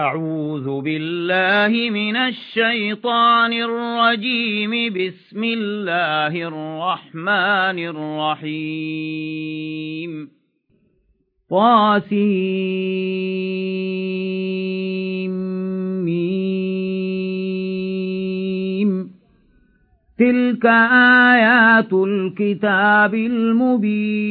أعوذ بالله من الشيطان الرجيم. بسم الله الرحمن الرحيم. طاسيم. تلك آيات الكتاب المبين.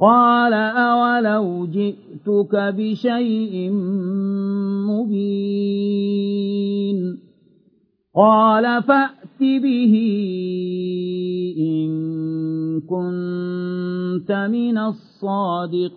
قال أولو جئتك بشيء مبين قال فأت به إن كنت من الصادقين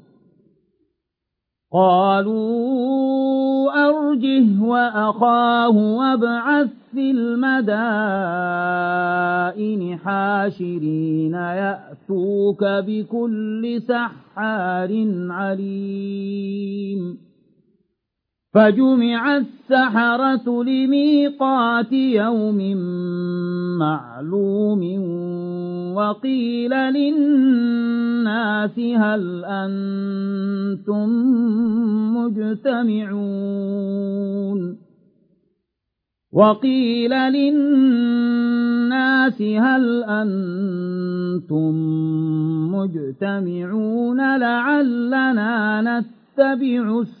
قالوا أرجه وأخاه وابعث في المدائن حاشرين يأتوك بكل سحار عليم. فجمع السحرة لميقات يوم معلوم وقيل للناس هل أنتم مجتمعون وقيل للناس هل أنتم مجتمعون لعلنا نتبع السحرة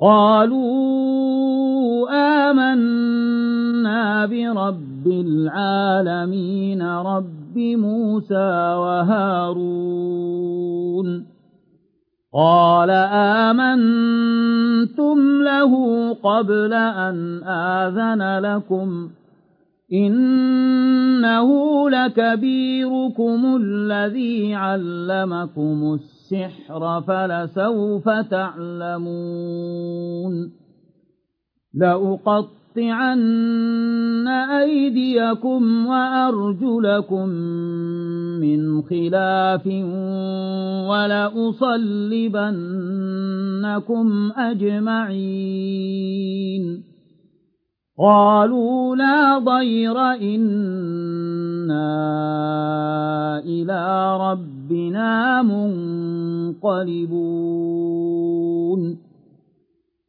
قالوا آمنا برب العالمين رب موسى وهارون. قال آمنتم له قبل أن آذن لكم. إنه لكبيركم الذي علمكم السر. السحر فلسوف تعلمون لأقطعن أيديكم وأرجلكم من خلاف ولأصلبنكم أجمعين قالوا لا ضير إنا إلى ربنا منقلبون.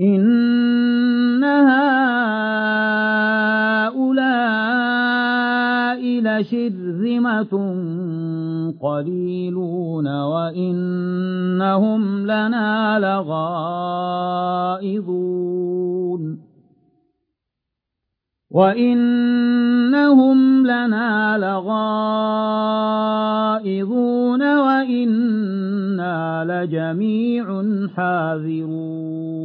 إن هؤلاء لشرذمة قليلون وإنهم لنا لغائظون وإنهم لنا لغائظون وإنا لجميع حاذرون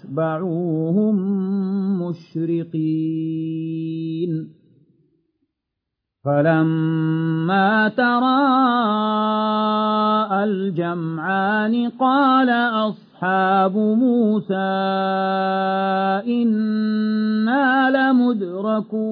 فأتبعوهم مشرقين فلما تراءى الجمعان قال أصحاب موسى إنا لمدركون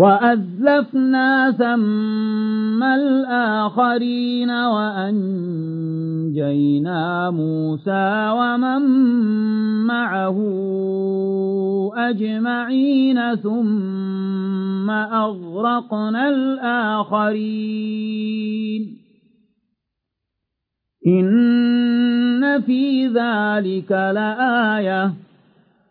وأزلفنا ثم الآخرين وأنجينا موسى ومن معه أجمعين ثم أغرقنا الآخرين. إن في ذلك لآية.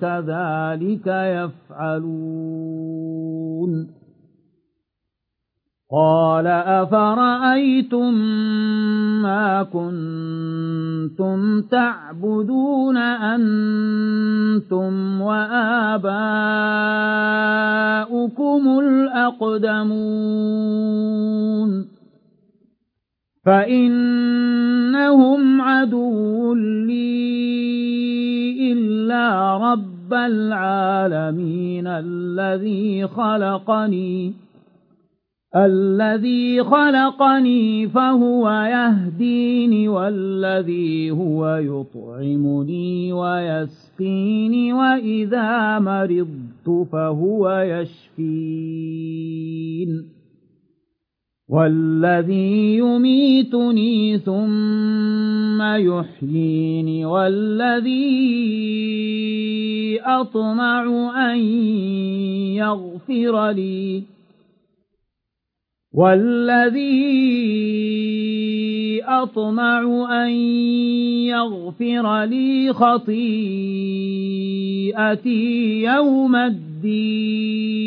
كذلك يفعلون قال أفرأيتم ما كنتم تعبدون أنتم وآباؤكم الأقدمون فإنهم عدو لي إلا رب العالمين الذي خلقني الذي خلقني فهو يهديني والذي هو يطعمني ويسقيني وإذا مرضت فهو يشفين. والذي يميتني ثم يحييني والذي أطمع أن يغفر لي والذي أطمع أن يغفر لي خطيئتي يوم الدين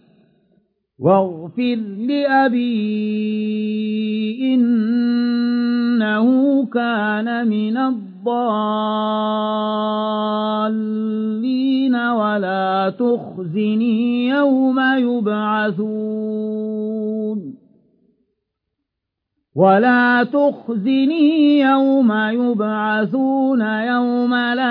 واغفر لأبي إنه كان من الضالين ولا تخزني يوم يبعثون ولا تخزني يوم يبعثون يوم لا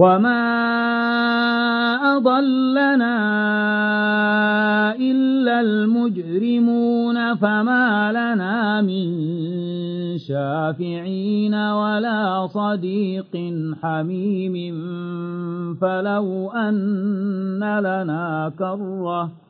وما أضلنا إلا المجرمون فما لنا من شافعين ولا صديق حميم فلو أن لنا كرة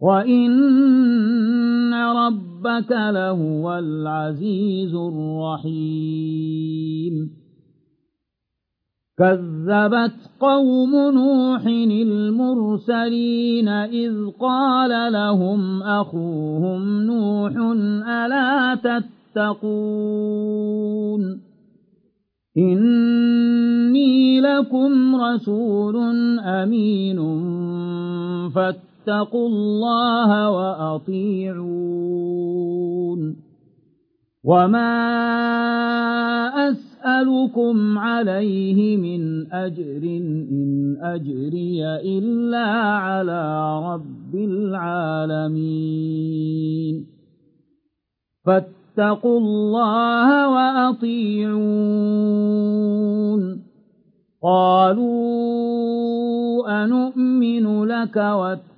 وإن ربك لهو العزيز الرحيم كذبت قوم نوح المرسلين إذ قال لهم أخوهم نوح ألا تتقون إني لكم رسول أمين فاتقون فاتقوا الله وأطيعون. وما أسألكم عليه من أجر إن أجري إلا على رب العالمين. فاتقوا الله وأطيعون. قالوا أنؤمن لك واتقوا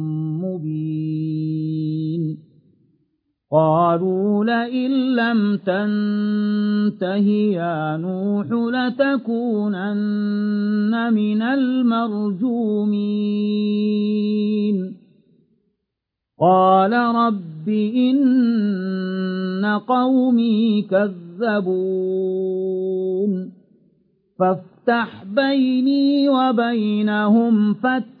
قالوا لئن لم تنته يا نوح لتكونن من المرجومين. قال رب إن قومي كذبون. فافتح بيني وبينهم فتح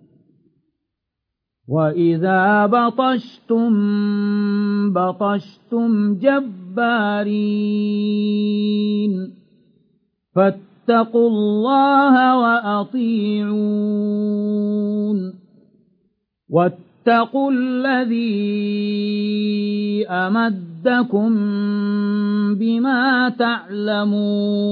وإذا بطشتم بطشتم جبارين فاتقوا الله وأطيعون واتقوا الذي أمدكم بما تعلمون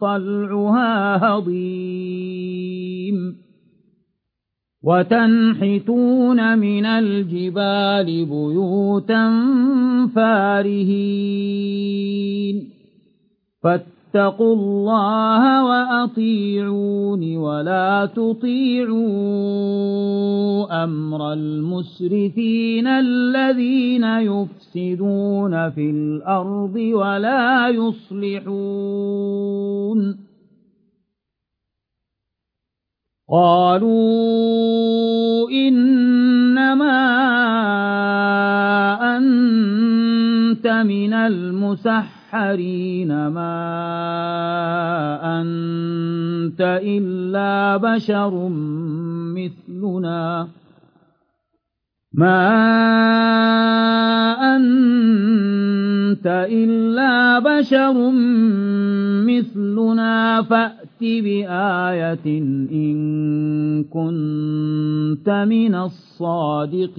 طلعها هضيم. وتنحتون من الجبال بيوتا فارهين. الله وأطيعون ولا تطيعوا أمر المسرفين الذين يفسدون في الأرض ولا يصلحون. قالوا إنما أنت من المسحرين ما أنت إلا بشر مثلنا. ما أنت إلا بشر مثلنا. فأت بآية إن كنت من الصادقين.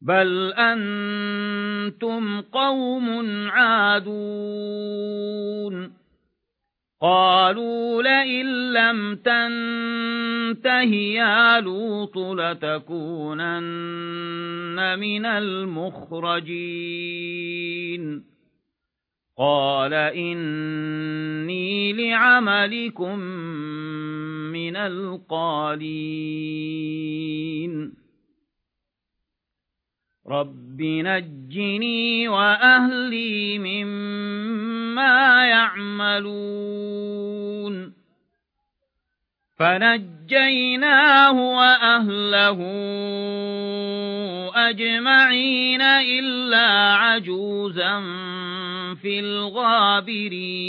بل أنتم قوم عادون قالوا لئن لم تنته يا لوط لتكونن من المخرجين قال إني لعملكم من القالين رب نجني وأهلي مما يعملون فنجيناه وأهله أجمعين إلا عجوزا في الغابرين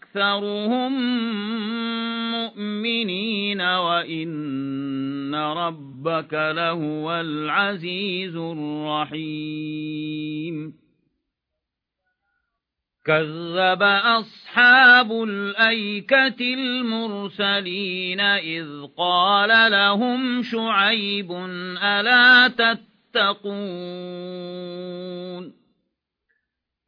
أكثرهم مؤمنين وإن ربك لهو العزيز الرحيم كذب أصحاب الأيكة المرسلين إذ قال لهم شعيب ألا تتقون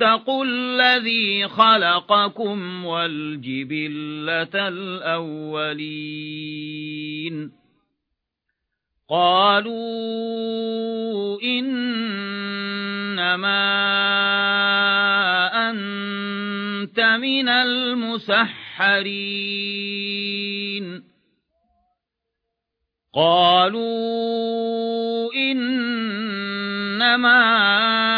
واتقوا الذي خلقكم والجبلة الأولين. قالوا إنما أنت من المسحرين. قالوا إنما أنت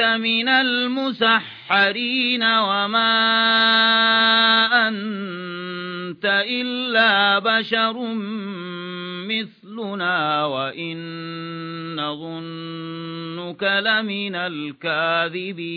من المسحرين وما أنت إلا بشر مثلنا وإن نظنك لمن الكاذبين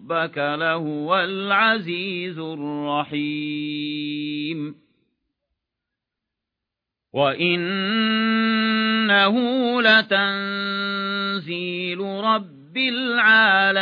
ربك لهو العزيز الرحيم. وإنه لتنزيل رب العالمين.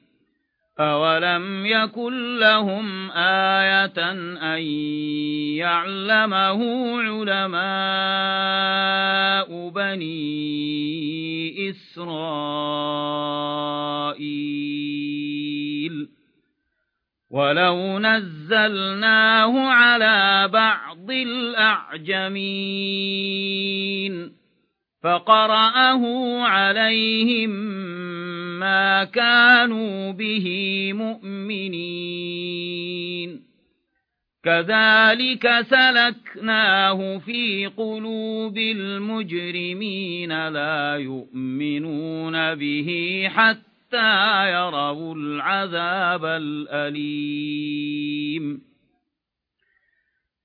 أولم يكن لهم آية أن يعلمه علماء بني إسرائيل ولو نزلناه على بعض الأعجمين فقرأه عليهم ما كانوا به مؤمنين. كذلك سلكناه في قلوب المجرمين لا يؤمنون به حتى يروا العذاب الأليم.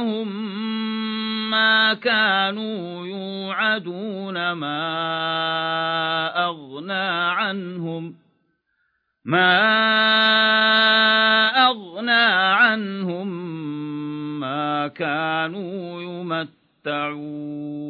جاءهم ما كانوا يوعدون ما أغنى عنهم ما أغنى عنهم ما كانوا يمتعون.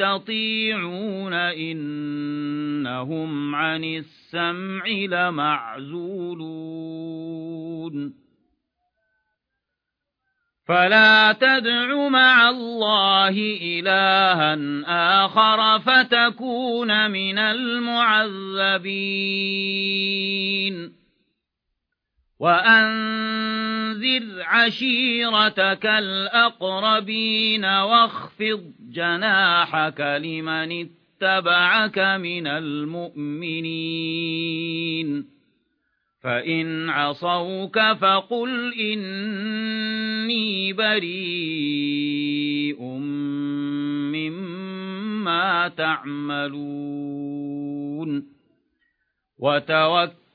يستطيعون إنهم عن السمع لمعزولون. فلا تدع مع الله إلها آخر فتكون من المعذبين. وأنذر عشيرتك الأقربين واخفض جناحك لمن اتبعك من المؤمنين. فإن عصوك فقل إني بريء مما تعملون. وتوكل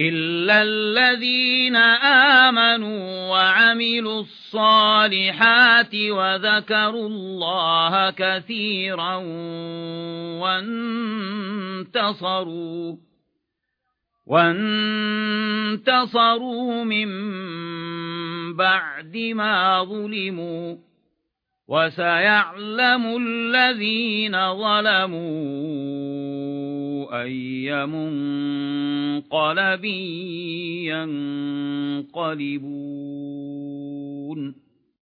إلا الذين آمنوا وعملوا الصالحات وذكروا الله كثيرا وانتصروا وانتصروا من بعد ما ظلموا وسيعلم الذين ظلموا أي منقلب ينقلبون